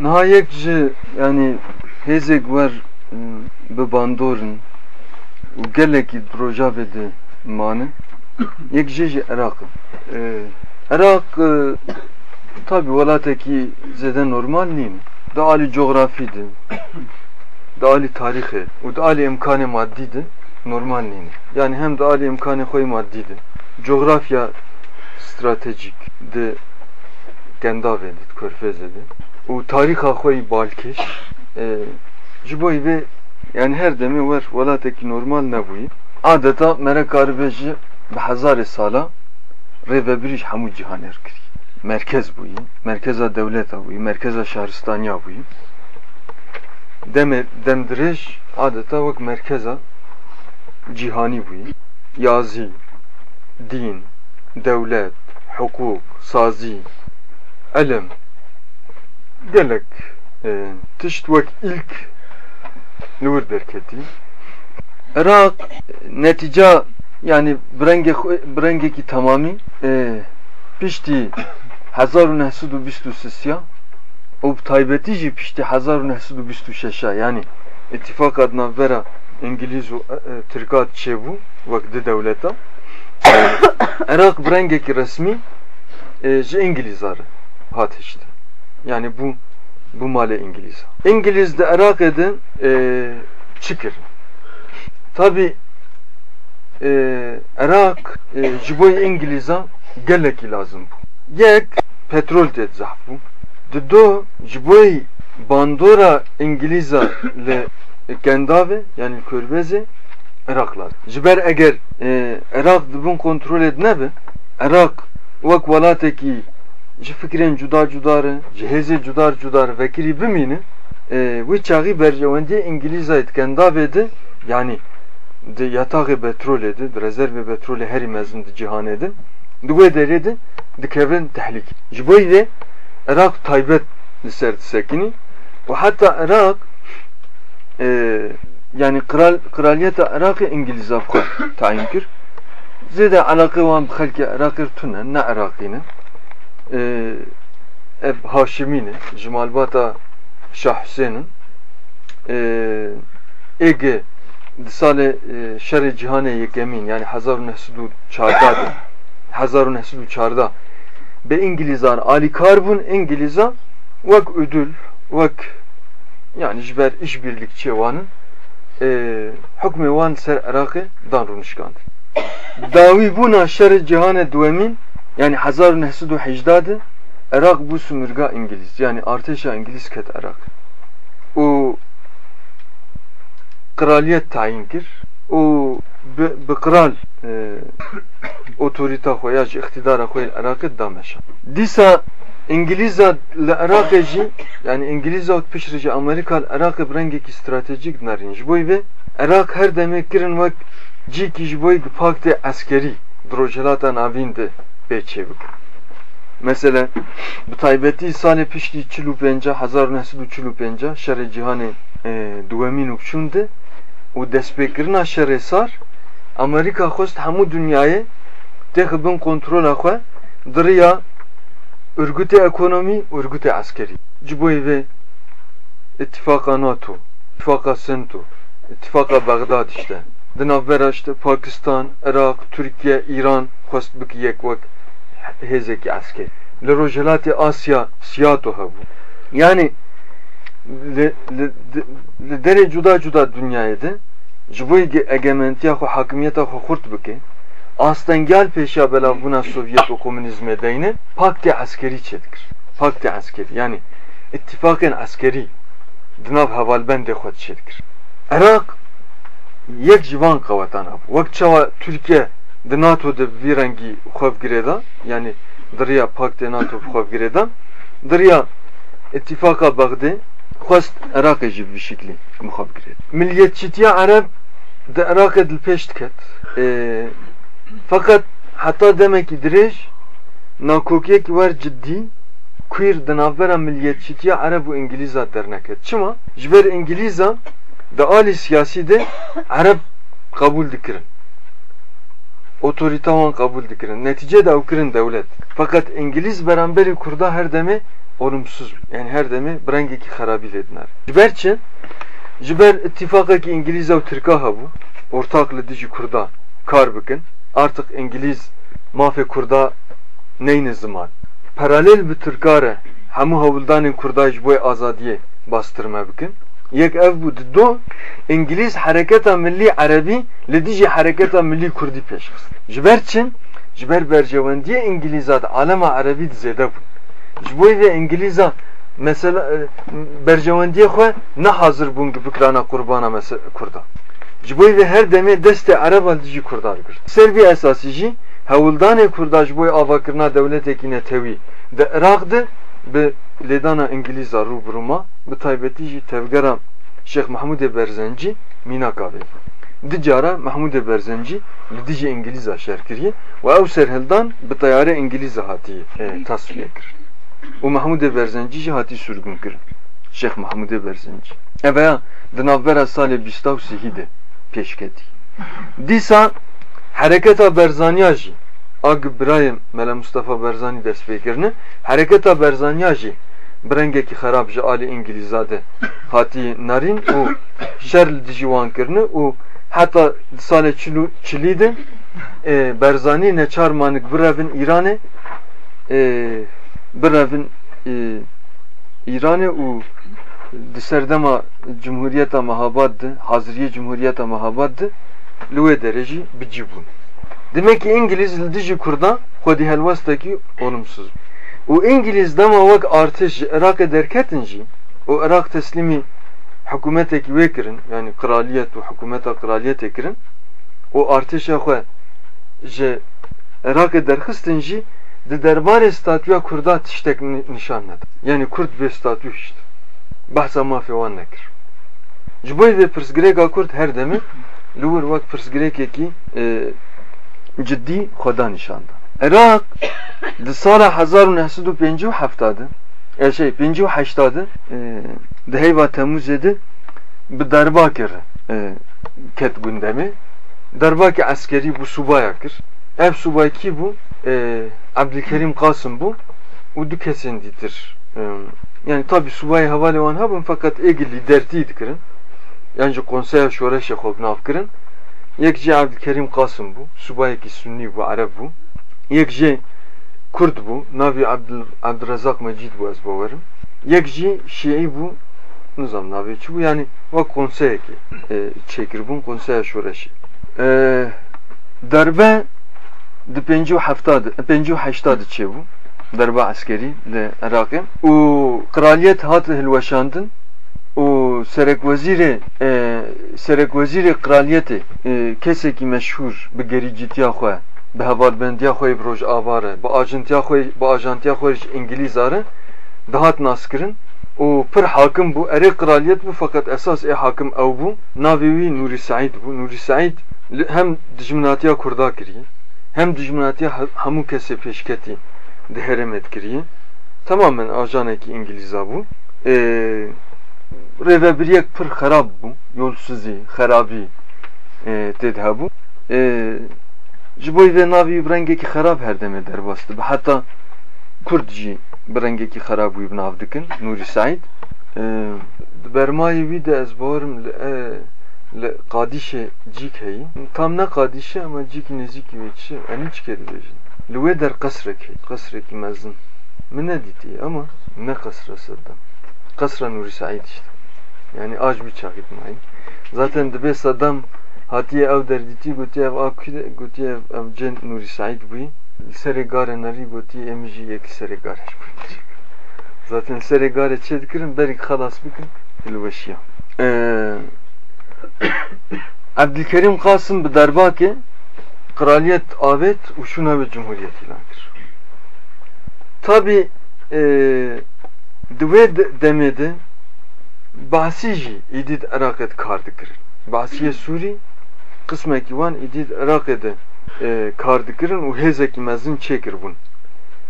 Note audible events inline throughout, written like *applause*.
nihayet ji yani hezek var bi bandorun û gelekî rojavê de mane. Yek jê ji Iraqê Iraq tabi welatekî zêde normal nîn da alî coğrafî de. Da alî tarîxê û da alî imkanê maddî normal nîn yani hem da alî imkanê xwe maddî coğrafya stratejik de Gendavê de Körfezê tarîxa xwe balkêş ji bo vê yani her demê wer welatekî normal nebûyî adeta mere karibê ji bi hezarê sala rêvebirî ji hemû cîhanê kiriye merkez bûyî merkeza dewleta bûyî merkeza şahristaniya bûyî demê demdirêj adeta wek merkeza cîhanî bûyî yazî din devlet hukuk sazî elm gelek tişt wek ilk li wir derketî Irak netica yani brenge û taybetî jî piştî hezar û nehsud û bîst û şeşa yani ittifaka navbera İngiliz û Tirkat çêbû wek di dewleta *coughs* Irak brengekî resmî ji İngilîzar hat işte. Yani bu bu male İngiliz. İngiliz de Irak'e de e, çıkır. Tabi e, Irak e, jiboy İngiliz'a geleki lazım bu. Yek petrol det zahbu. De do jiboy bandora İngiliz'a le kendave yani körbeze Irak lazım. Jiber eğer e, Irak dibun kontrol ednebe Irak vak velateki ji fikrên cuda cudarı, ji hêzê cudar cudar vekilî bimîne wê çaxî berjewendiyê İngilîzayê dikendavê de yani di yataxê petrolê de di rezervê petrolê herî mezin di cîhanê de di wê derê de dikevin tehlîk ji bo vê Irak taybet li ser disekinî û heta Irak yani kral kraliyeta Irakê İngilîza xwe tayin kir. Zêde alaqê wan bi xelkê Irakê tune ne Irakî ev Haşimîne ji malbata Şah Hüseyin'in ege di salê şerê cîhanê yekemîn yani hezar û nehsud û çarda de *coughs* hezar û nehsud û çarda be İngilîzan alîkar bûn İngilîza wek ödül wek yani ji ber işbirlikçi wanın hukmê wan ser Iraqê dan rûnişkandin *coughs* dawî bûna şerê cîhanê duwemîn yani Hazar Nehsud û hecdadı Irak bu sumurga İngiliz yani arteşa İngiliz ket Irak. Û kraliyet tayin kir û bi kral *coughs* otorita xwe ya ji iktidara xwe Irakê dameşa. Dîsa İngilîza li Irakê jî yani İngilîza pişre ji Amerika li Irakê bi rengekî stratejik narin ji bo vê Irak her demê kirin wek cîkî ji bo paktê eskerî drojelata navîn ve çevik. Mesela bu taybeti isane pişti içi lupenca, hazar nesidu içi lupenca, şere cihane e, duvemin ukçundu. O despekirna şere sar, Amerika host hamu dünyayı tehbin kontrol akwa, dırıya örgüte ekonomi, örgüte askeri. Ciboy ve ittifaka NATO, ittifaka Sento, ittifaka Bagdad işte. Dinavbera işte Pakistan, Irak, Türkiye, İran, host bik yek hêzekî eskerî li Rojhilatê Asya siyato hebû yani li derê cuda cuda dünyayê de ji bo egementiya xwe hakimiyeta xwe xurt bike astengel pêşa belavbûna Sovyet û komünîzmê deyne paktê eskerî çêdikir paktê eskerî yani ittifakên eskerî di nav hevalbendê xwe çêdikir Irak yek ji van qewetan hebû wek çawa Türkiye di NATO de vî rengî xwevgirê da yani diriya paktê NATO xwevgirê da diriya ittifaka Bagdê xwest Iraqê jî vî şeklî mixwevgirê milliyetçîtiya Ereb di Iraqê dilpêş diket. Fakat heta demekî dirêj nakokiyekî wer ciddî kuîr di navbera milliyetçîtiya Ereb û İngilîza derneket çima? Ji ber İngilîza di alî de Ereb kabul dikirin otorite wan kabul dikirin netice de ew kirin devlet fakat İngiliz beramberi Kurda her deme olumsuz yani her demi brengeki harabi dediler. Jiber çi jiber ittifakaki İngiliz ev Türka ha bu. Ortaklı dici kurda kar bikin. Artık İngiliz mafe kurda neyni zaman. Paralel bir Türkare hemu havuldanın kurda boy azadiye bastırma bikin. Yek ev bu do İngiliz hareketa milli Arabi li dici hareketa milli Kurdi peş Jiber çin jiber bercevendiye İngilizat alema Arabi dizede bu. Jiboy ve İngiliza mesela e, bercevendiye xwe ne hazır bun gibi krana kurbana mesela kurda. Jiboy ve her deme deste Araba dici kurda girt. Serbi esası ji hevuldanê kurda ji boy avakirina devletekîne tewî de Iraq'dı bi lêdana İngilîza rûbirûma bi taybetî jî tevgera Şeyh Mahmud Berzenci mîna kavê. Di cara Mahmud Berzenci li dijî İngilîza şer kiriye ve ew serhildan bi tayare İngilîza hatiye e, tasfiye kir. û Mahmud Berzenci jî hatî sürgün kirin. Şeyh Mahmud Berzenci. Eveya di navbera salê bîsta û sihî de pêşketî. Dîsa hareketa Berzaniya jî Ag Brayem Mele Mustafa Berzani destpêkirine hereketa Berzaniya jî birengekî xerab ji alî İngilîzade hatiye narin û şer li dijî wan kirine û heta salê çilû çilî de Berzanî ne çar manik birevin İranê e, birevin e, İranê û di serdema Cumhuriyeta Mahabad de Haziriye Cumhuriyeta Mahabad de li. Demek ki İngiliz li dijî Kurda xwedî helwestekî olumsuz. O İngiliz dema vak artış Irak derketin jî hükümetek vekirin yani kraliyet ve hükümeta kraliyet kirin o artışa xwe ji Irak derxistin jî di derbarê statüya Kurda tiştek nişan neda. Yani Kurd bir statü işte. Bahsa mafya wan nekir. Ji bo vê pirsgirêka Kurd her demê li wir wek pirsgirêkekî e, ciddi xweda nişanda. Irak di sala 1957 ya şey 58 di heyva Temmuz'e de bi derba kir ket gündemi. Derbaki askeri bu subaya kir. Ev subay ki bu? Abdülkerim Kasım bu. U du kesindidir yani tabi subay havale wan habın fakat egi lidertiydi kirin. Yani konsey şoreşe xwe nav kirin yek jî Abdülkerim Kasım bu subay ki Sunni bu Arab bu. Yek jî Kurd bû navê Abdurezak Mecid bû ez bawerim yek jî Şiî bû nizam navê çi bû yani wek konseyekê çêkirbûn konseya şoreşê derbe di pêncî û heftadê pêncî û heştadê çêbû derba eskerî li Iraqê û kraliyet serek veziri e, serek kraliyeti e, keseki meşhur bi gericitiya xwe bi hevalbendiya xwe bi avare bi ajantiya xwe bi ajantiya xwe İngiliz arı dahat naskirin. O pir hakim bu erê kraliyet bu fakat esas e hakim ew bû navê wî Nûrî Saîd bû. Nûrî Saîd hem dijminatiya Kurda kiriye hem dijminatiya hemû kesê pêşketî di herêmet kiriye. Tamamen ajanekî İngilîza bû. E, e, reve bir yek pır harab bu yolsuzi harabi e, tedha bu. E, ji bo vê navî bi rengekî xerab her demê derbas dibe heta Kurd jî bi rengekî xerab wî binav dikin Nûrî Saîd di bermayê wî de ez bawerim li li qadîşê cîk heyî tam ne qadîşe ama cîkî nêzîkî wê çi enî çike dibêjin li wê der heyî qesrekî mezin. Min nedîtiye ama ne qesra Qesra Nûrî Saîd işte. Yani aj bir çakit mayî zaten dibe Saddam hatiye ev derdîtî gotiye ev akîde gotiye ev cen Nûrî Saîd bûyî li serê garê nerî gotiye em jî yekî serê garê zaten serê garê çê dikirin berî xelas bikin hilweşiya *coughs* Abdülkerim Kasım bi derbakê kraliyet avet û şûna ve cumhuriyet ilan kir tabi di wê demê de bahsî jî êdî di Iraqê kar dikirin bahsiye Sûrî qismekî wan êdî di Iraqê de kar dikirin û hêzekî mezin çêkirbûn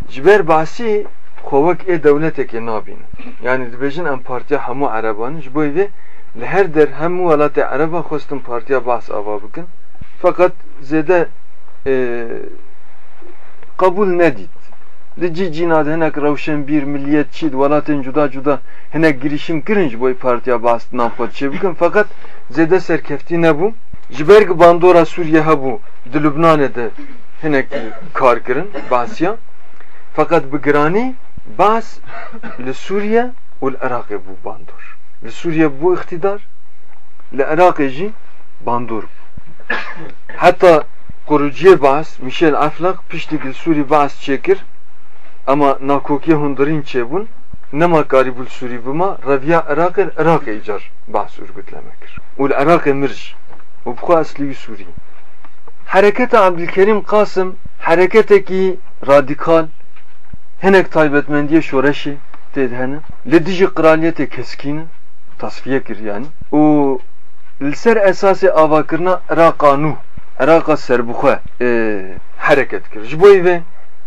ji ber bahsî xwewek ê dewletekê nabînin yani dibêjin em partiya hemû Erebanin ji bo vê li her der hemû welatê Ereba xwestin partiya bahs ava bikin. Fakat zêde kabul nedît Di cî cîna de hinek rewşen bir milliyetçî welatên cuda cuda hinek girişim kirin ji bo partiya bast navxwe çê bikin. Fakat zêde serkeftî nebû ji ber bandora hebû di Lübnanê de hinek kar kirin basiya fakat bi giranî bas li Sûriye û li Iraqê bû bandor. Li Sûriye bû iktidar li Iraqê jî bandor heta kurucuya bas Michel Aflaq piştî Sûrî bas çêkir ama nakokiye hundarîn çêbûn nema karî bû li Sûrî bima reviya Iraqê Iraqê îcar bas urgutlemek kir û li Iraqê mir û bixwe eslî wî Sûrî Hareketa Abdülkerim Kasım hareketekî radikal hinek taybetmendiye şoreşi têd hene li dijî qiraliyetê keskîn tasfiye kir yani. Ser esasê avakirina Iraqa nû Iraqa serbixwe hereket kir. Ji bo vê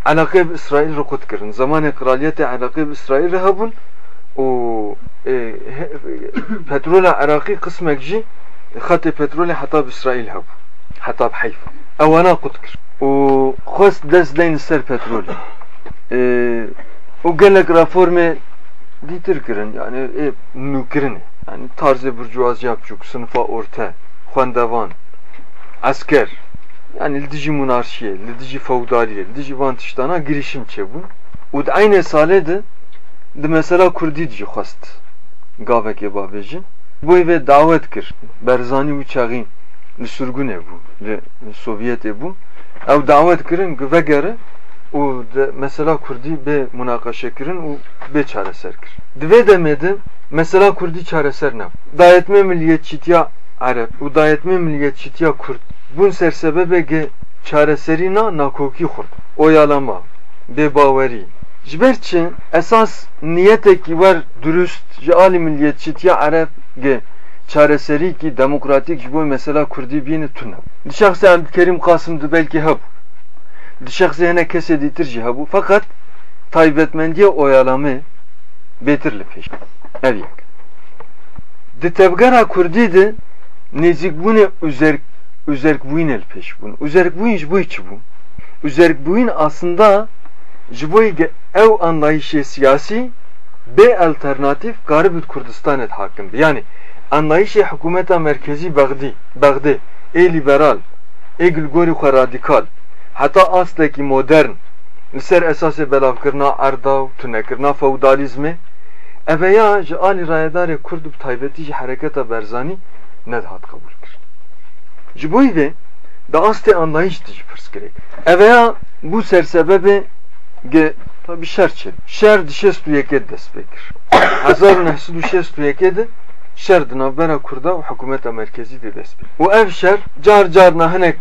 علاقه به اسرائیل رو خود کردن زمان قرالیت علاقه به اسرائیل هبون و پترول عراقی قسمك جي خط پترول حتى بإسرائيل هبو حتى بحيفا اوانا قد كر و خوست دس دين سر پترول آه و رافورمي ديتر كرن يعني إيه نوكرن يعني طرز برجواز yapçuk sınıfa orta خواندوان asker yani lidici monarşiye, lidici feudaliye, lidici vantiştana girişim çebu. U da aynı salede de mesela Kurdi dici xwast gavek babêjin bu ve davet kir berzanî û çaxîn li surgunê bû li Sovyetê bû ew davet kirin vegere û mesela Kurdî bê münaqeşe kirin û bê çareser kir. Di vê demê de mesela Kurdî çareser ne? Dayetme milliyetçîtiya Arab û dayetme milliyetçîtiya Kurd. Bun sersebebege çareserîna nakokî xurt oyalama bêbawerî ji ber çi esas niyetekî wer dürüst ji alî milliyetçîtiya Arab ge çareserîkî demokratik ji bo mesela Kurdî bîne tune. Di şexsê Abdülkerim Kasım di belkî hebû di şexsê hinek kesê dîtir jî hebû fakat taybetmendiye oyalamê bêtir li pêş ev yek. Di tevgera Kurdî de nêzîkbûnê üzerk üzerkbûyîn el pêş bûn üzerkbûyîn ji bo çi bû üzerkbûyîn aslında ji bo ew anlayışê siyasî bê alternatif garib Kurdistanê hakim bi yani anlayışê hikûmeta merkezî Bagdî Bagdê ê liberal gilgorî xwe radikal heta aslekî modern li ser esasê belavkirina erda û tunekirina feudalizmê eveya ji alî rayedarê Kurd bi taybetî ji hereketa berzanî nedihat kabul kir ji bo vê da astê anlayış dijî pirs girek eveya bu sersebebe ge tabi şer çed şer di şest û yekê dest pê kir hezar û nehsîd û şest û de şer di Kurda û hikûmeta merkezî de dest pê ev şer car carna hinek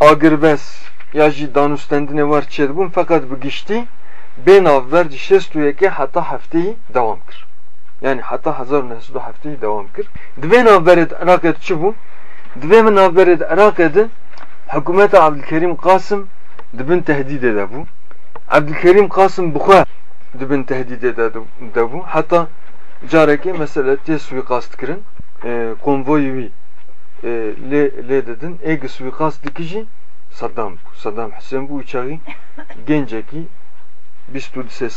agirbes ya jî danûstendinê war çêdibûn fakat bi giştî bê navber di şest û yekê heta hefteyî dewam kir yani û nehsîd û hefteyî dewam kir navberê de Iraqê çi di vê min navberê de Iraqê de hikûmeta Abdülkerim Kasım dibin tehdîdê de bû Abdülkerim Kasım bixwe dibin tehdîdê de debû heta carekê mesela tê suîqast kirin konvoyê wî lê lê didin ê suîqast dikî jî Saddam bû Saddam Hüseyin bû çaxî gencekî bîst û sê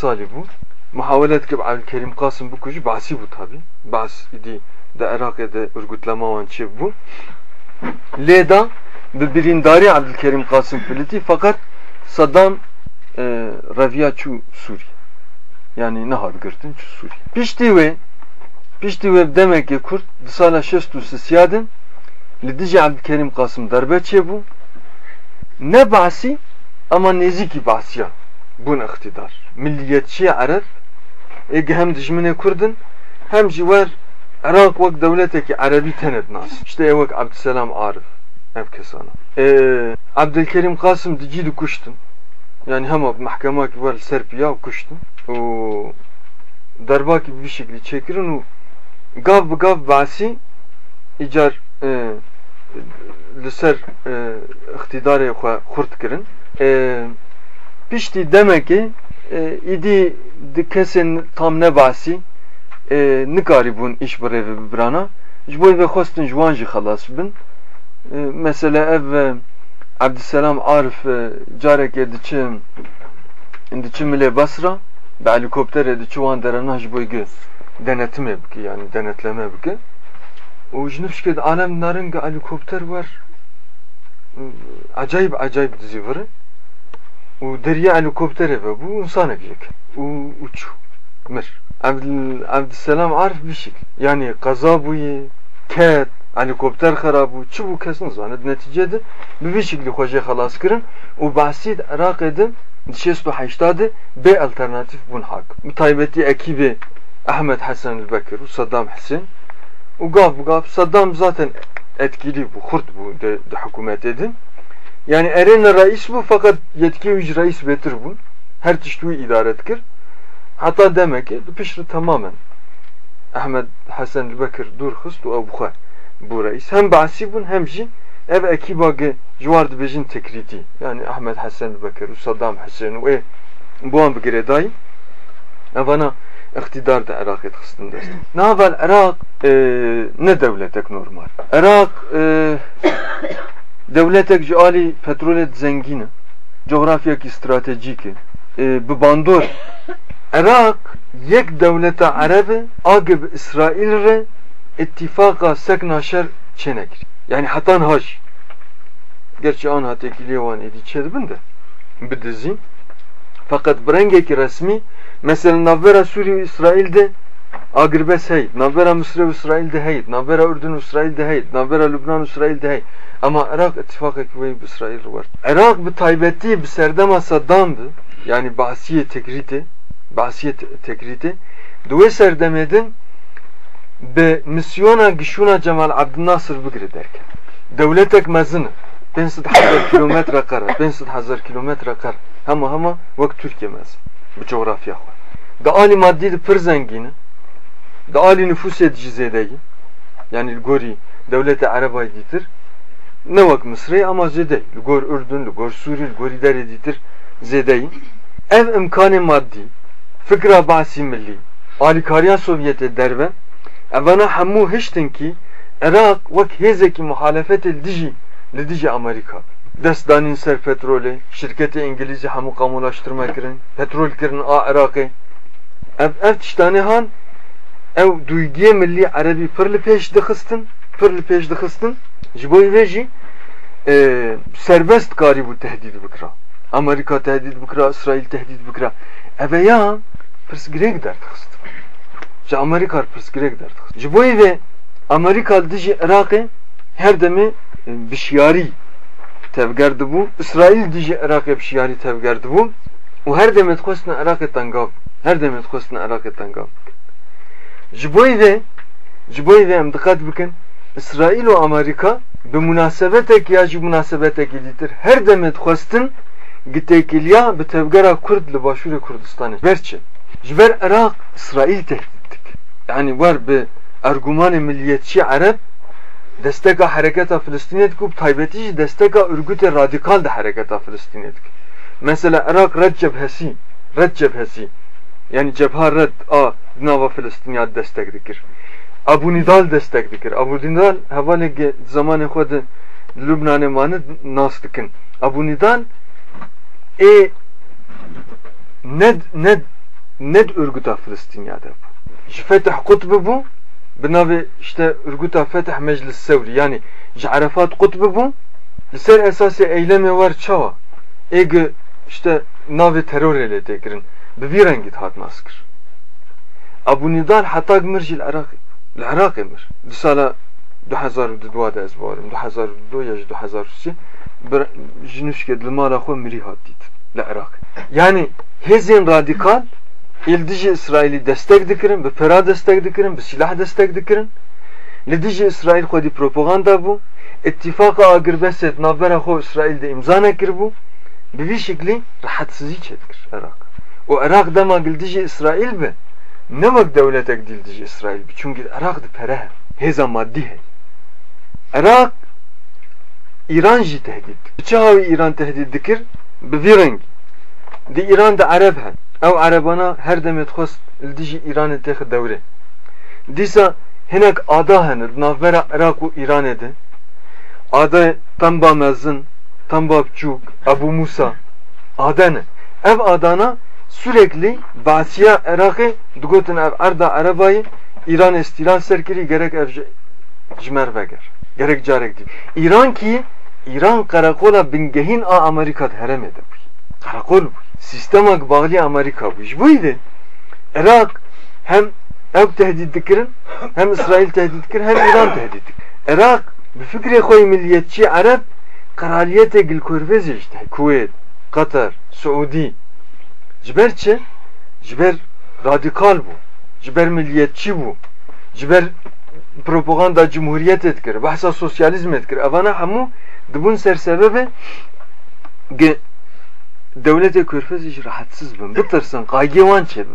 muhawelet kir Abdülkerim Kasım bikujî basî bû tabi. Bas idî de Iraqê de urgutlema wan çê bû lê da bi birîndarî Abdülkerim Kasım filîtî fakat Saddam e, reviya çû Sûriye yani nehad girtin çû Sûriye piştî wê piştî wê demekê Kurd di sala şest û sisya de li dijî Abdülkerim Kasım derbe çêbû ne basî ama nêzîkî basiya bûn iktidar. Milliyetçiye Arab ê hem dijminê Kurdin hem jî wer Iraq wek devletekî Erebî tenet nas işte ew wek Abdüselam Arif ev kesana ee, Abdülkerim Kasım dicî dikuştin yani hema mahkema ki var serpiya kuştum o derbaki bir şekilde çekirin o gav gav basi icar e, لسر اقتدار خو خورد کرن پشتی demek ki idi dikesin tam ne basi? Nikari bun iş brevi brana jboy ve khostin jwan ji khalas bin. Mesela ev Abdüselam Arif carek ediçi indi çimile Basra be helikopter edi çuvan derana ji boy gö denetime biki yani denetleme biki o jnufşke alem narın helikopter var acayip acayip dizi var o derya helikoptere ve bu insan ekecek o uç mir Abdül, Abdüselam arif bir şey. Yani kaza buyi ket helikopter xarabu çi bu kesin zanet neticede. Bir şekilde hoca halas kirin o bahsid Irak edin dişest ve haştadı B alternatif bun hak. Mutaybeti ekibi Ahmet Hasan el-Bekir Saddam Hüseyin. O gaf gaf Saddam zaten etkili bu kurt bu de, de hükümet edin yani erin reis bu fakat yetki üc reis betir bu. Her tiştuğu idare etkir. Hatta demek ki pişri tamamen. Ahmet Hasan el-Bekir dur hıst o bu reis hem bahsi bun hem jin. Ev ekibagı juar dibejin tekriti. Yani Ahmet Hasan Bekir Saddam Hüseyin ve bu an bigire dayı evana iktidar da Irak etxistin dest. Navel Irak e, ne devletek normal. Irak e, devletek ji ali petrolet zengine coğrafyak stratejik e, bi bandor *laughs* Irak yek devlete Arabi agib İsrail re ittifaka sekna şer çenekir. Yani hatan haş. Gerçi an hatekiliye van edi çedbin de. Bidizin. Fakat brengeki resmi mesela navvera Suriye İsrail'de Agrbes hey, navvera Mısır İsrail'de hey, navvera Ürdün İsrail'de hey, navvera Lübnan İsrail'de hey. Ama Irak ittifak ekmeği İsrail var. Irak bir taybettiği bir serdema Saddam'dı. Yani Basiye tekriti, Basiye tekriti. Duve serdemedin به misyona gişuna Cemal Abdülnasır bigri derken devletek mezini 500 hazar kilometre kar 500 hazar kilometre kar ama ama vak Türkiye mez bu coğrafya var da ali maddi de pır zengini da ali nüfus edici zedeyi yani gori devlete Araba editir ne vak Mısır'ı ama zede. Gor Ürdün gor Suriye gor idare editir. Zedeyi ev imkanı maddi. Fikra basi milli. Alikariya Sovyeti derve. Evana hemû hiştin ki Irak vek hêzekî muhalefet dijî li dijî Amerika. Dest danîn ser petrolê şirketê İngilîzî hemû qamulaştırma kirin petrol kirin a Iraqê ev ev tiştanê han ew duygiyê millî erebî pir li pêş dixistin pir li pêş dixistin ji bo wê jî serbest karî bû tehdîd bikira Amerika tehdîd bikira İsrail tehdîd bikira ev ya pirsgirêk derdixistin Ji Amerika pirsgirêk derdixist. Ji bo ve Amerika dijî Iraqê her demê bişyarî tevger dibû. İsrail dijî Iraqê bişyarî tevger dibû û her demê dixwestin Iraqê tengav her demê dixwestin Iraqê tengav. Ji bo ve ji bo ve em diqet bikin. İsrail û Amerika bi münasebetek ya ji münasebetek dîtir her demê dixwestin gitêkiliya bi tevgera Kurd li başûrê Kurdistanê. Berçi ji ber Iraq İsrail tehdit yani var bir argüman milliyetçi Arap desteka hareketa Filistiniyet ku taybetici desteka örgüte radikal da hareketa Filistiniyet mesela Irak red cebhesi red cebhesi yani cebha red a nava Filistiniyet destek dikir Abu Nidal destek dikir Abu Nidal havale zamanı xwed Lübnan'e manı nas dikin Abu Nidal e ned ned ned örgüta Filistiniyet bu. Fetih kutb bû bi navê işte Ürguta Fetih Meclis Sevri. Yani Arafat kutb bû li ser esasê eylemê war çawa. Êgê işte navê terorê lê tê kirin bi vî rengî hat nas kir Abu Nidal heta mir jî li Iraqê li Iraqê mir di sala 2002 de ez barim 2002 ya ji 2003 ji nûşkê li mala xwe mirî hat dît yani hêzên radikal İldiji İsrail'i destek dikirin, bir fera destek dikirin, bir silah destek dikirin. Lidiji İsrail xwedî propaganda bu. İttifaka agirbeset navbera xwe İsrail'de imza nekir bu. Bi vî şeklî rahatsizî Irak. O Irak dema gildiji İsrail bi. Ne vak devletek dildiji İsrail. Çünkü Irak di pere heza maddi hey. Irak İran jî tehdit. Çavi İran tehdit dikir bi vî rengi. Di İran da Arab hen. ew erebana her demê dixwest li dijî Îranê têxe dewrê dîsa hinek ada hene di navbera Iraq û Îranê de ada Temba mezin Temba biçûk Ebu Musa ada ne ev adana sürekli Basiya Irak'ı dugotin ev arda arabayı İran istilal serkiri gerek jmer veger. Gerek carek değil. İran ki İran karakola bingehin a Amerika herem edip. Karakol bu. Sistemak bağlı Amerika bu. Buydu. Irak hem ev tehdit dikirin hem İsrail tehdit dikirin hem İran tehdit dikirin. Irak bir fikri koy milliyetçi Arap kraliyete gil kurvezi işte. Kuveyt, Katar, Suudi. Ciber çi? Ciber radikal bu. Ciber milliyetçi bu. Ciber propaganda cumhuriyet etkir. Bahsa sosyalizm etkir. Avana hamu dibun ser sebebi ge devlete körfez iş rahatsız bin. Bitirsin. Kaygevan çebi.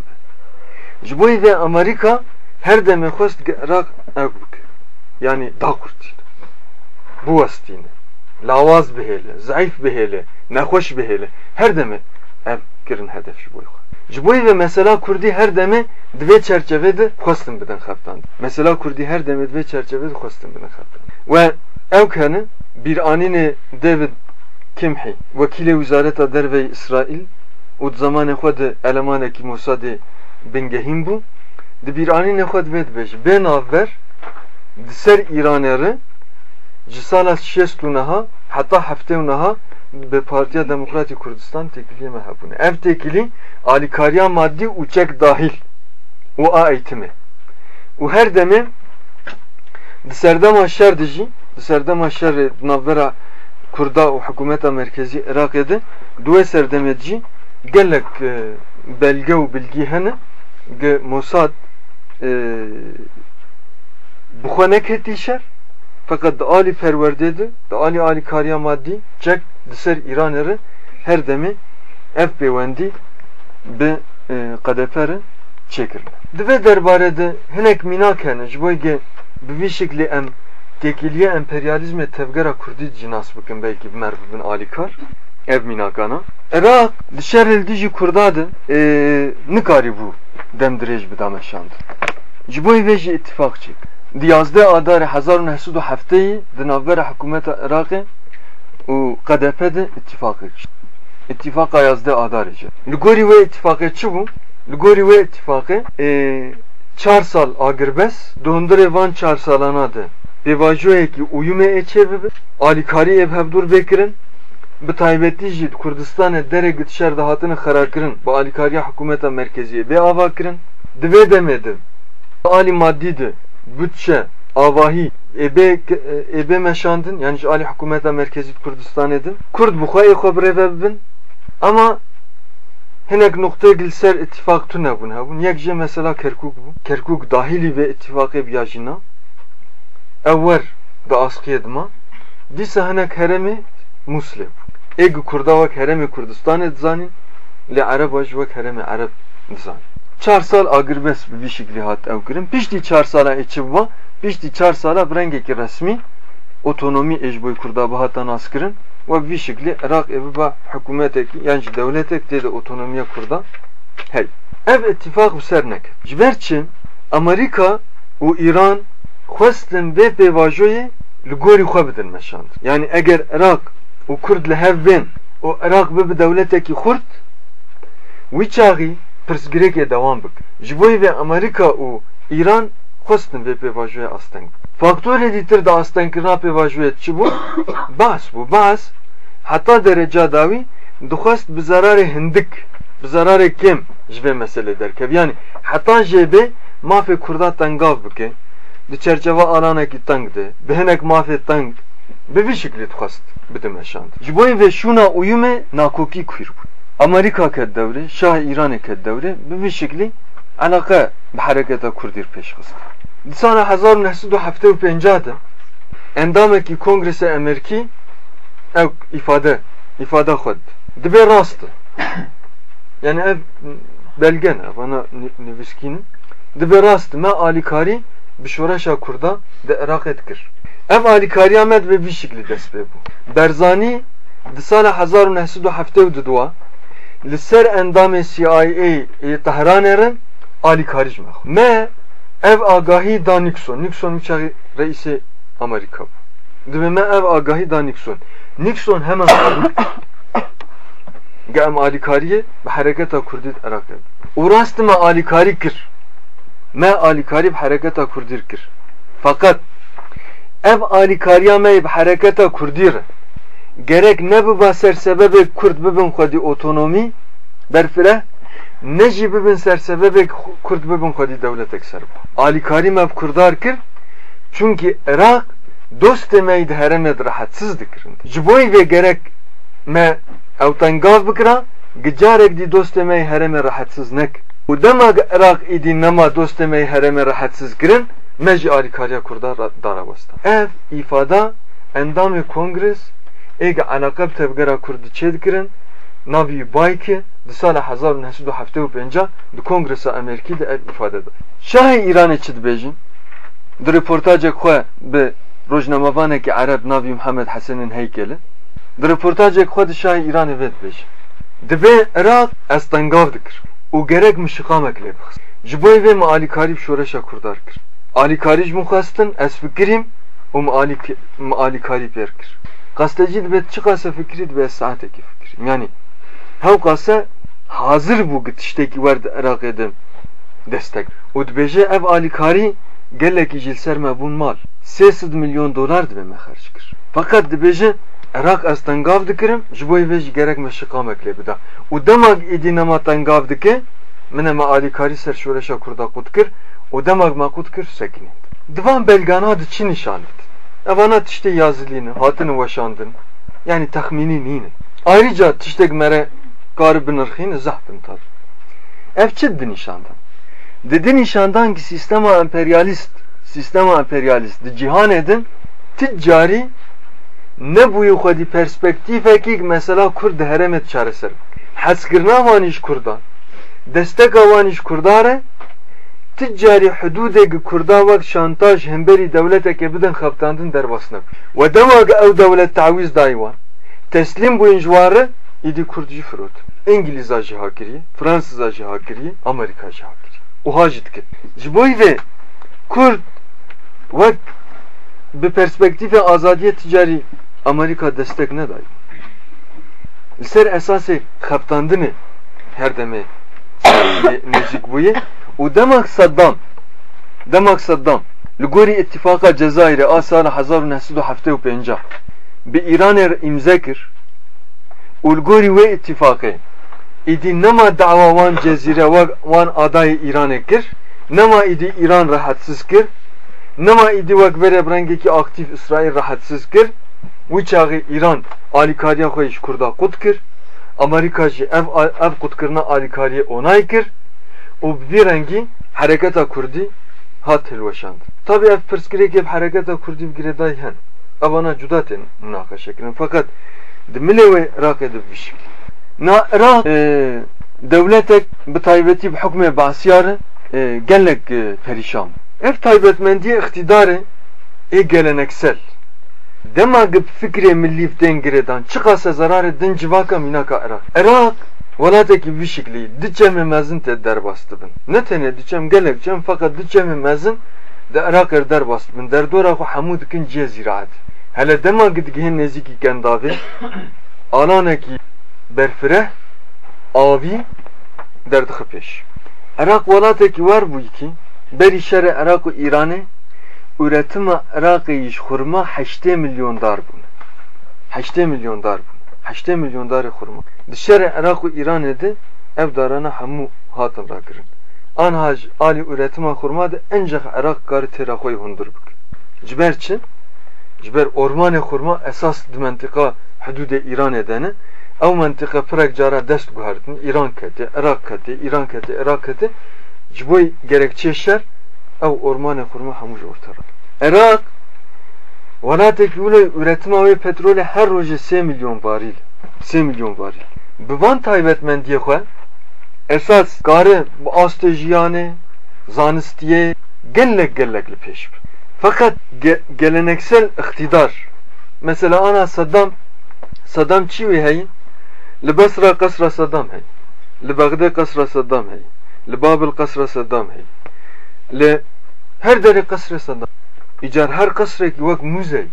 Jiboy ve Amerika her deme khost rak akbuk. Yani da kurtine. Bu vastine. Lavaz behele, zayıf behele, nehoş behele. Her deme ev kirin hedef jiboy. Jiboy ve mesela Kurdi her deme dve çerçevede khostin bidin xaftan. Mesela Kurdi her deme dve çerçevede khostin bidin xaftan. Ve ev kanı bir anine David Kimhi, vekile wizareta derve İsrail, u zamanı xwe de elemanekî Mossadê bingehîn bû, di bîranînê xwe divê dibêje bê navber di ser İranê ji sala şêst û û bi Partiya Demokratîk Kurdistan tekiliye me hebûne. Ev tekilî alîkariya maddî û çek dahil û a eğitimi. û her demê di serdema şer de jî di serdema şerê navbera Kurda û hikûmeta merkezî Iraqê de duê serdemê jî gelek belge û bilgî hene ge Mossad bi xwe neketî şer fakat da ali perverdê de da ali alîkariya maddî çek di ser İranê re her demê ev pêwendî bi qedeperin çêkirine. Divê derbarê de hinek mînak hene ji bo ge bi şeklê em tekiliye emperyalizme tevgera Kurdî cinas bikin belki bimer bibin alîkar ev mînakana. Irak di şerril dijî Kurda de nikarî bû dem dirêj bi dameşand. Ji bo vê jî ittifaq çêk. Di yazdê adarê hezar û nehsûd û QDP de ittifaqê kir. İttifaka yazdê adarê jê. Li gorî wê ittifaqê çi bû? Li gorî wê sal agirbes dondurê van çar salana de pêvajoyekî uyumê ê çêbibe alîkarî ev hevdûr bêkirin bi taybetî jî Kurdistanê derê gitşer dihatine xerakirin bi alîkariya hikûmeta merkeziyê bê ava kirin di vê de de bütçe avahî êbê êbê meşandin yani ji alî hikûmeta merkezî Kurdistanê de Kurd bi xwe ê xwe birêve bibin ama hinek noktaya gilser ittifak tu nebun hebun yek je mesela Kerkuk bu? Kerkuk dahili ve ittifakê biyajîna ewer da askıya dima dîsa hinek heremi Muslib eg Kurda vek heremi Kurdistanê dizanin li Araba ji wek heremi Arab dizanin çar sal agirbes bi vî şeklî hat ew kirin piştî çar sala ê çi biba piştî çar sala bi rengekî resmî otonomî ê ji bo Kurda bihata nas kirin ve bir şekilde Irak evi ba hükümetek yani devletek dedi otonomiye kurda. Hey. Ev ittifak bu sernek. Jiberçin Amerika u İran xwestin vê pêvajoyê li gorî xwe bidin meşand. Yani eger Irak û Kurd li hev bên û Irak bibe devletekî Kurd wî çaxî pirsgirêkê dewam bik. Ji bo vê Amerika û İran xwestin vê pêvajoyê asteng. Faktörê dîtir da astenkirina pêvajoyê çi bû? *coughs* Bas bû. Bas hatta derece davi dixwast bi zararê hindik bi zararê kêm ji vê mesele derkev yani heta jêbê mafê Kurda tengav bike di çerçeva alanekî teng de bi hinek mafê teng bi vî şeklî dixwast bide meşand ji bo vê şûna uyumê nakokî kûr bû Amerika ket devrê Şah İranê ket devrê bi vî şeklî alaqe bi hereketa Kurdî pêş xist di sana hezar nehsûd û heftê û pêncah de. Endamekî Kongresa Emerkî ev ifade ifade xwed dibe rast. *coughs* Yani ev belgen ev ana nivîskînin dibe rast. Me alîkarî bi şoreşa Kurda de Iraqê dikir ev alîkariya me dibe vî şeklî dest pê bû Berzanî di sala hezar û ser endamê CIA re alîkarî ji me xwe me ev agahî da Nixon Nixon çaxî reîsê Amerika bû dibe me ev agahî da Nixon Nixon hemen kabul gem alikariye bi hareketa Kurdî Irak û rast me alikarî kir me alikarî bi hareketa Kurdî kir fakat ev alikariya me bi hareketa Kurdî re gerek ne biba ser sebebê Kurd bibin xwedî otonomî berfireh ne jî bibin ser sebebê Kurd bibin xwedî dewletek serba alikarî me Kurdar kir çünkü Irak dostê me di herêmê de rahetsiz dikirin ji bo gerek me ew tengav bikira gicarek dî dostê me herêmê rahetsiz nek. Û dema Irak îdî nema dostê me herêmê rahetsiz kirin me jî alîkariya Kurda dara westa ev îfada endamê kongres êge alaqe bi tevgera Kurdî çê dikirin navî Bayke di sala 1975 di Kongresa Amerîkî de ev îfade da. Şahê İranê çi dibêjin di reportajek xwe bi rojnamevanekî Ereb navî Mihemed Hesenên Heykelê di reportajek xwe di Şahê İranê vê dibêje dibe Irak ez tengav dikir. Û gerek mişiqamek lê bixist ji bo vê me şoreşa Kurdar kir. Alîkarî ji min xwestin? Ez fikirîm û me alîkarî pêr çi qase fikirî dibe ez saetekî fikirîm yani hew qase hazir bû gi tiştekî wer di Iraqê de destek. Û dibêje ev alîkarî gelekî jîl ser me bûn mal. 300 milyon dolar dibe me xerc kir fakat dibêje Irak ez tengav dikirim ji bo vê jî gerek me şiqamek lê bida û demak êdî nema tengav dike min me alîkarî ser şoreşa Kurda qut kir û demak me qut kir sekinî divan belgana di çi nîşanît evana tiştê yazilîne hatin weşandin yani texmînî nînin ayrıca tiştek mere karı binirxîn zahtin tar ev çi di nîşandan di di nîşandan ki sistema emperyalist sistema emperyalist di cihan edin. Ticari ne bûyî xwedî perspektîfekî mesela Kurd herêmê çareser hezkirina wanî ji Kurdan. Desteka wanî ji Re ticari hudûdekî Kurda wek şantaj hemberî dewletekê bidin xeftandin derbas nebin ve dema ew dewlet tewîz dayî wan teslîm bûyîn ji îdî Kurd jî firot. İngilîza jî hakiriye Fransîza jî hakiriye Amerika jî hakiriye uha jî dikin ji bo vê Kurd wek bi perspektîfê azadiye ticari Amerika destek nedayı. Li ser esasê xeftandinê her demê nêzik bûye û demak Saddam. Demak Saddam. Li gorî ittifaka Cezayirê a sala 1975 bi Îranê imza kir. Û li gorî wê ittifaqê îdî nema dawa wan cezîre wan adayê Îranê kir. Nema îdî İran rahatsiz kir. Nema îdî wek verê rengekî aktif İsrail rahatsiz kir. Wî çaxê İran alîkariya xwe ji Kurda qut kir. Amerika jî ev ev qutkirina alîkariyê onay kir û bi rengî hereketa Kurdî hat hilweşand tabi ev pirsgirêkê bi hereketa Kurdî bi girêdayî hen. Evana cuda tên münaqeşe kirin fakat di milê wê Iraqê şeklî na Iraq devletek bi taybetî bi hukmê Basiyar e, gelek e, perişan. Ev taybetmendiye iktidarı e geleneksel. Dema gib fikre millî tên giredan. Çıkasa zararı din civaka minaka Irak Irak welatekî vî şeklî diçemê mezin te derbas dibin ne tenê diçem gelek çem fakat diçemê mezin de Iraqê derbas dibin derdora xwe hemû dikin ciye zîraet hele dema gidigihên nêzîkî kendavê alanekî *coughs* berfireh avî derdixi pêş Irak welatekî war bûyî ki berî şerê Irak û Îranê üretima Irak'ı iş xurma 8 milyon dar bun. 8 milyon dar bun. 8 milyon dar xurma. Dışarı Irak ve İran edi ev darana hamu hatın rakirin. An hac ali üretima xurma da encek Irak karı terakoy hundur buk. Ciber çi? Ciber ormanı xurma esas di mentika hudude İran edeni ev mentika prak cara dest guhardın İran keti, Irak keti, İran keti, Irak keti ciboy gerekçe şer ev ormanı xurma. Irak Velatek öyle üretime ve petrole her roje 3 milyon varil. 3 milyon varil. Bivan taybetmen diye xwe esas garı bu astejiyane zanistiye gellek gellekli peş. Fakat ge geleneksel iktidar mesela ana Saddam Saddam çi ve hey li Basra kasra Saddam hey li Bagdad kasra Saddam hey li Babil kasra Saddam hey li her dere kasra Saddam icar her kasrek wek müze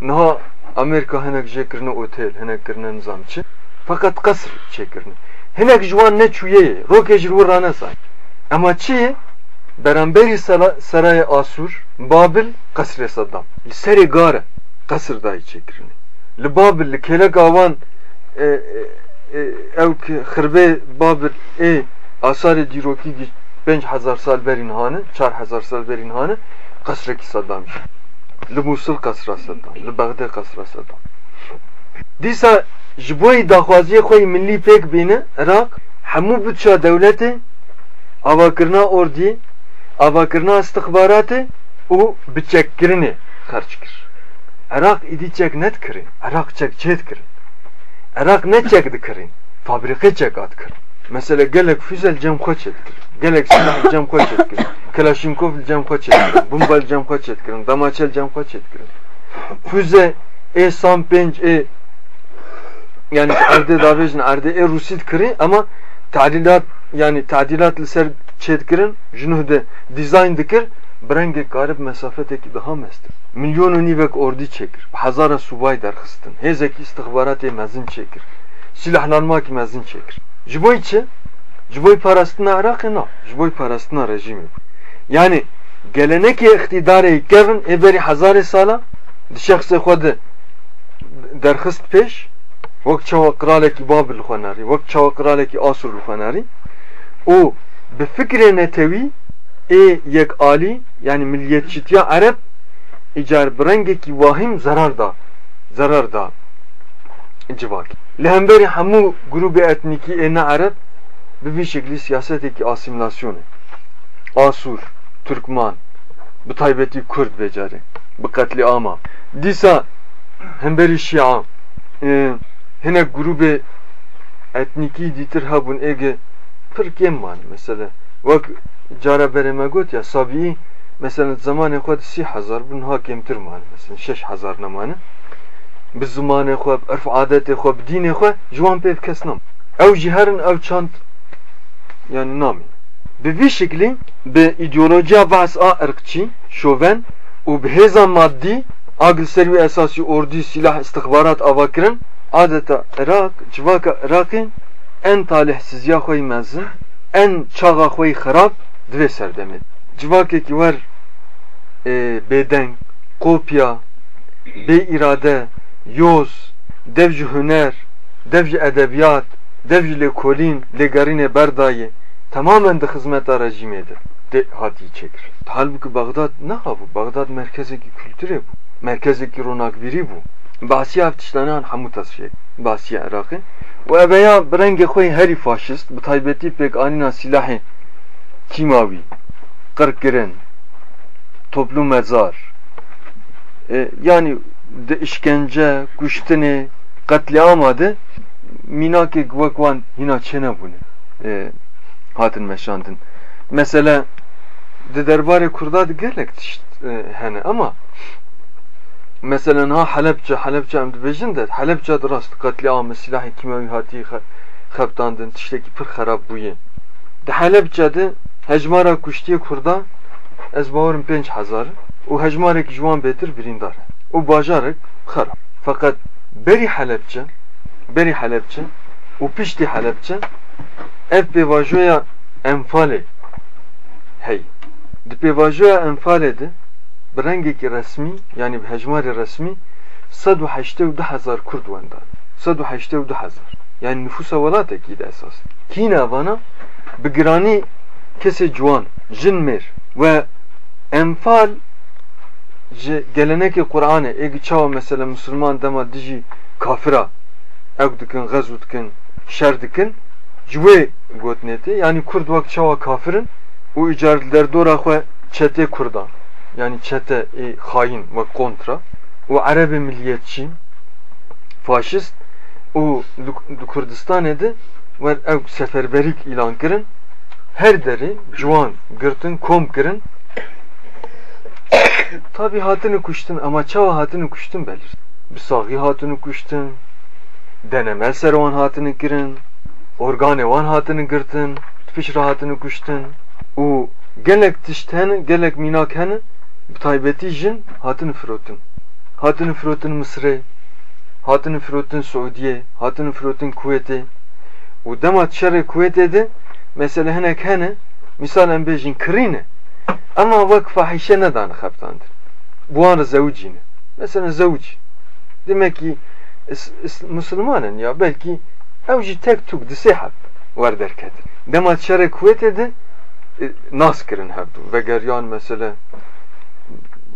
niha Amerika hinek jê kirine otel hinek kirine nizam çi fakat kasr çekirini. Hinek jwan ne çuye, roke jru rana say. Ama çi beramberi saraya Asur, Babil kasre Saddam. Seri gare kasr dahi çekirini. Li Babil li kelek avan e, e, e, ev ki xirbe Babil e asar diroki 5000 sal berin hanı, 4000 sal berin hanı kasreki Saddam. Li Musul kasra Saddam, li Baghdad kasra Saddam. Dîsa ji bo daxwaziyê xwe millî pêk bîne Iraq hemû bütça dewletê avakirina ordiyê avakirina istixbaratê û biçekkirinê xerç kir. Iraq îdî çek net kirin. Iraq çek çêt kirin. Iraq ne çek dikirin. Fabrikê çek at kirin. Mesela gelek füzel cem çêt kirin. Gelek silah cem xwe çêt kirin. Kalashnikov cem çêt kirin. Bombal cem çêt kirin. Damaçel cem çêt kirin. Füze E-105 e yani erde davejin erde e rusit kiri ama tadilat yani tadilat ser çetkirin jinuhde dizayn dikir brenge garip mesafeteki daha mestir. Milyonu nivek ordi çekir. Hazara subay derxistin. Hezek istihbaratı mezin çekir. Silahlanmak mezin çekir. Ji çi? Ji bo parastina Irakê na, ji bo parastina rejîmê bû. Yani gelenekê iktidarê kevin êberî hezarê sala di şexsê xwe de derxist pêş wek çawa qiralekî Babil xwe nerî, wek çawa qiralekî Asur xwe nerî û bi fikrê netewî ê yek alî yani milliyetçîtiya Arab icar bi rengekî wahîm zerar da zerar da civak. Lehemberi hamu grubi etniki ene Arab bir şekli siyaseteki asimilasyonu. Asur, Türkman, bu taybeti Kürt beceri, bu katli ama. Disa hemberi Şia, e, hene grubi etniki ditir habun ege Türkiye man mesela. Vak cara bereme got ya sabi mesela zamanı kod si hazar bun hakemtir man mesela şeş hazar namanı bi zimanê xwe bi erf adetê xwe bi dînê xwe ji wan pê kes nam. Ew yani namî bi vî şeklî bi îdeolojiya behs a irqçî şoven û bi hêza maddî a gilservî silah istihbarat ava adeta Irak civaka Irakê en talihsizya xwe mezin en çaxa xwe xirab divê serdemê. Civakekî wer e, bêdeng kopya bê irade yoz, devji hüner, devji edebiyat, devji lekolin, legarine berdayı tamamen de hizmeta rejimedir. De hadi çekir. Halbuki Bağdat ne ha bu? Bağdat merkezdeki kültüre bu. Merkezdeki ronakviri bu. Basiye aftişlanan hamu tasfiye. Basiye Irak'ı. Ve ebeya brenge koy heri faşist. Bu taybeti pek anina silahı kimavi. Kırk giren. Toplu mezar. E, yani de işkence, kuştini, katliamadı. Minake gvakvan hina çene bunu. E, hatın meşandın. Mesela de derbare kurda de gelek e, hene ama mesela ha Halepçe, Halepçe em dibêjin de Halepçe de rast katliamı, silahı kimyavi hatiye xebtandin tiştekî pir xerab bûye. Di Halepçe de hejmara kuştiye kurda ez bawerim 5000 û hejmarek ji wan bêtir birîndar e. o bajarek خراب fakat beri Halepçe beri Halepçe u pişti Halepçe ev pevajoya enfale hey di pevajoya enfale de برنگێکی رسمی ینی هەژماری رسمی 180 هزار کورد وەندان 180 هزار yani nüfusa welatekî de esas kî navana bi giranî kesê ciwan jin mêr ve enfal ji gelenekê Qur'anê êgî çawa mesela Müslüman dema dijî kafira. Ew dikin xezu dikin şer dikin ji wê gotinêtê yani Kurd wek çawa kafirin û îcar derdora xwe çetê Kurdan. Yani çete e, hain ve kontra. O Arabi milliyetçi faşist. O Kürdistan'da ve ev seferberik ilan kirin her deri juan gırtın kom kirin tabi hatını kuştun ama çava hatını kuştun belir bir sahi hatını kuştun denemel servan hatını kirin organe van hatını gırtın tüpüş rahatını kuştun o gelek tişten gelek minak hene taybeti jin hatin firotin hatin firotin Mısır'ı hatını firotin Suudiye, hatını firotin Kuvvet'e. U demat şerri Kuvvet'e de mesela henek hene misal em bejin kirine vak fahişe nedan xaptandır. Bu an zevcine. Mesela zevc. Demek ki Müslümanın ya belki evci tek tuk disihat var derket. Demat şerri Kuvvet'e de e, nas kirin hevdu. Ve geryan mesela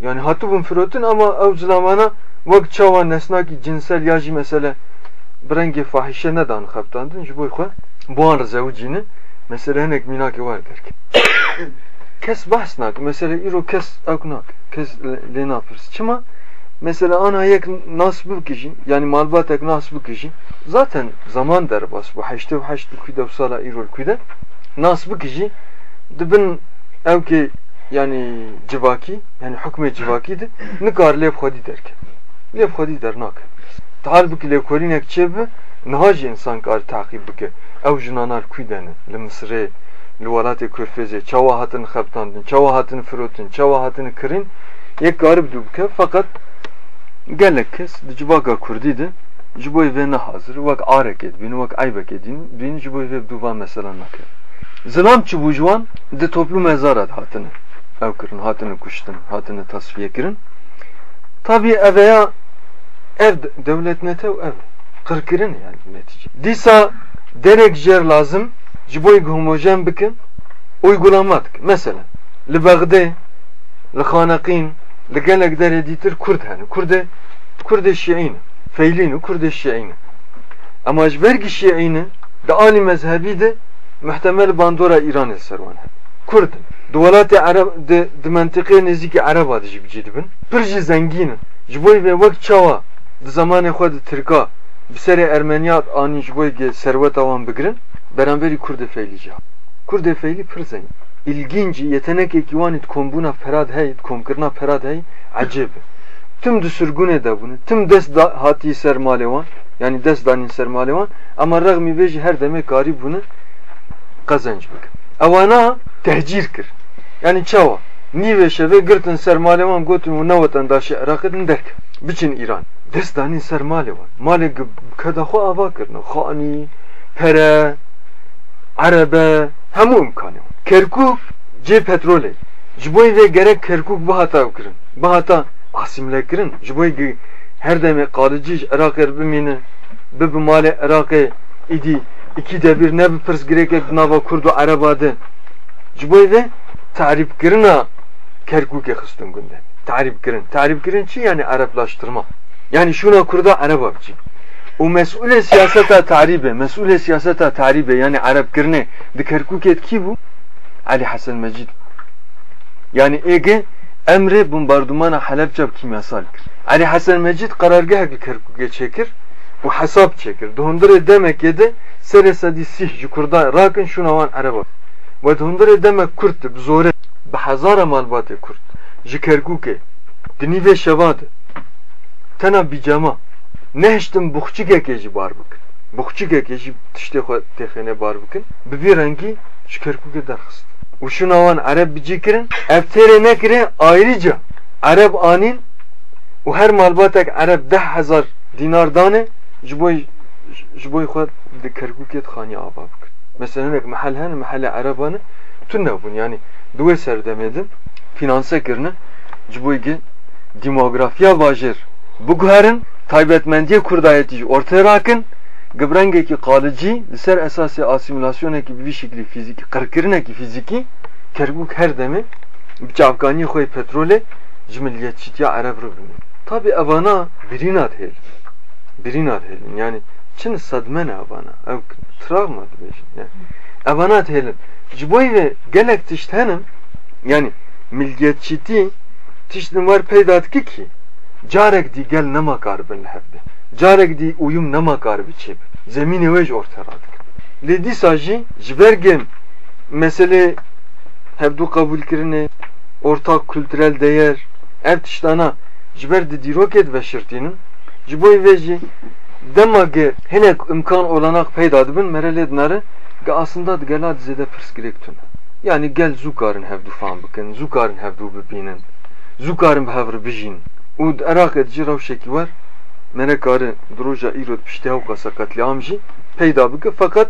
yani hatı bun firotin ama ev zilamana vak çava nesnaki cinsel yaji mesela brengi fahişe nedan xaptandın ji boy xwe bu an zevcini mesela henek minaki var derk *coughs* kes bahs nak mesela iro kes aknak kes le napirs çima mesela ana yek nasb kişi yani malbat ek nasb kişi zaten zaman der bas bu. Haşte haşte kuda sala iro kuda nasb kişi dibin ev ki yani civaki yani hükme civaki de khodi derke. Lev khodi der nak. Tal bu ki lev korin ek çebe nahaj insan kar takip bike ev jinanar kuidene li Mısır'e xebtandin çawa hatin firotin çawa hatin kirin yek garib dû bike fakat gelek kes di civaka Kurdî de ji bo vê nehazir wek arek et bîn wek aybek edin. Bîn ji bo vê dûva mesela nake. Zilam çi bû ji wan di toplu mezarat hatine ev kirin hatine kuştin hatine tasfiye kirin tabi eveya ev devlet nete ev. Kırkirin yani netice. Disa derek lazım jiboy homojen bikin uygulamak. Mesela li Bagdê li xanaqîn li gelek derê dîtir Kurd hene. Kurde Kurde Şiîne. Feylîn Kurde Şiîne. Ama ji ber Şiîne de alî mezhebî de muhtemel bandora İran serwan hene. Kurd. Di welatê Arab di di mentiqê nêzîkî Araba de jî bicî dibin. Pir jî zengîn in. Ji bo vê wek çawa di zamanê xwe di Tirka bi serê Ermeniyat anî ji bo wan beraberi Kurd feylici. Kurd feyli pir zengîn. İlginç yetenekekî wan kombûna ferad hey, komkirina ferad hey acib. Tüm di sürgûnê de bunu. Tüm dest da hatî ser malê wan yani dest danîn ser malê wan ama vê jî her demek karî bunu qezenc bikin. Ewana tehcîr kir. Yani çawa nîvê şevê girtin ser malê wan gotin û newetan daşê Iraqê din derk. Biçin İran. Dest danîn ser malê wan. Malê keda xwe ava kirine. Xanî, pere, Hemû imkanê wan. Kerkûk cê petrolê. Ji bo vê gerek Kerkûk bihata kirin. Bihata asimlekirin. Ji bo her demek kalıcı Irak'ı bimine bi bi malê Irak'ê idi iki de bir ne bi pirs girek nava Kurdu Arabade. Ji bo vê tarif kirina Kerkûkê xistin gunde. Tarif kirin. Tarif kirin çi yani Araplaştırma. Yani şuna Kurda Araba biçi. Mesul siyaseta taribe, mesul siyaseta taribe yani Arap kirne di Kerkûkê ki bu? Ali Hasan Mecid. Yani ege emre bombardımana Halepçe kimyasal. Ali Hasan Mecid karargah ki Kerkûkê çekir. Bu hesap çekir. Dondure demek yedi sere sadi sih jukurda rakın şuna van Araba. Ve dondure demek Kürt zore. Bi hazara malbatê Kürt. Ji Kerkûkê. Dinî ve şevadı. Tena bicama. Nehştim buxçikeke jî bar bikin. Buxçikeke jî tiştê xwe têxêne bar bikin. Bi vî rengî ji Kerkûkê derxist. û şuna wan Ereb bicî kirin ev têrê nekire ayrıca Ereb anîn û her malbatek Ereb deh hezar dînar dane ji bo ji bo xwe di Kerkûkê xanî ava bikin. Mesela nek mehel hene mehele Erebanı tu nebûn yani duwê serdemê din finanse kirine ji bo demografiya bajêr biguherin taybetmendiye Kurdayetî jî ortaya rakin gibrengekî qalıcî li ser esasê asimilasyonekî bi vî şeklî fîzîkî qirkirinekî fîzîkî Kerkûk her demê bi çavkanî xwe petrolê ji milliyetçîtiya Ereb re bimîn. Tabi evana birîna hêl. Birîna hêlin yani çin sedme ne evana. Ev travma evana hêlin. Ji bo vê gelek tişt henin yani milliyetçîtî tiştin var peyda dike ki nema karbin lehevde. Carek di uyum nema karbi çib. Zemine wej ortaya radık. Li dîsa jî ji bergên mesele hevdû kabul kirine ortak kültürel değer ev tiştana ji ber di dîrokê veşirtînin ji bo vê jî dema ge hinek imkan olanak peyda dibin merelê dinare ge aslında digela dizede pirs girek tune. Yani gel zû karin hevdû fan bikin, zû karin hevdû bibînin, zû karin di Iraqê jî rewşekî wer merekare droja irot pişti hevka sakatliam jî peyda bike fakat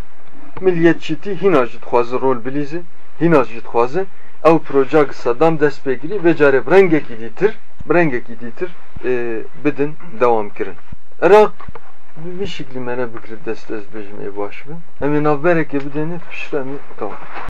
milliyetçiti hina jî dixwaze rol bilîze hina jî dixwaze ew proja Saddam dest pê kirî vê carê rengekî dîtir rengekî dîtir e, bidin devam kirin Irak bir şekilde mene bikri dest ez bejim e baş bin. Hem navbereke bidenit pişremi tamam.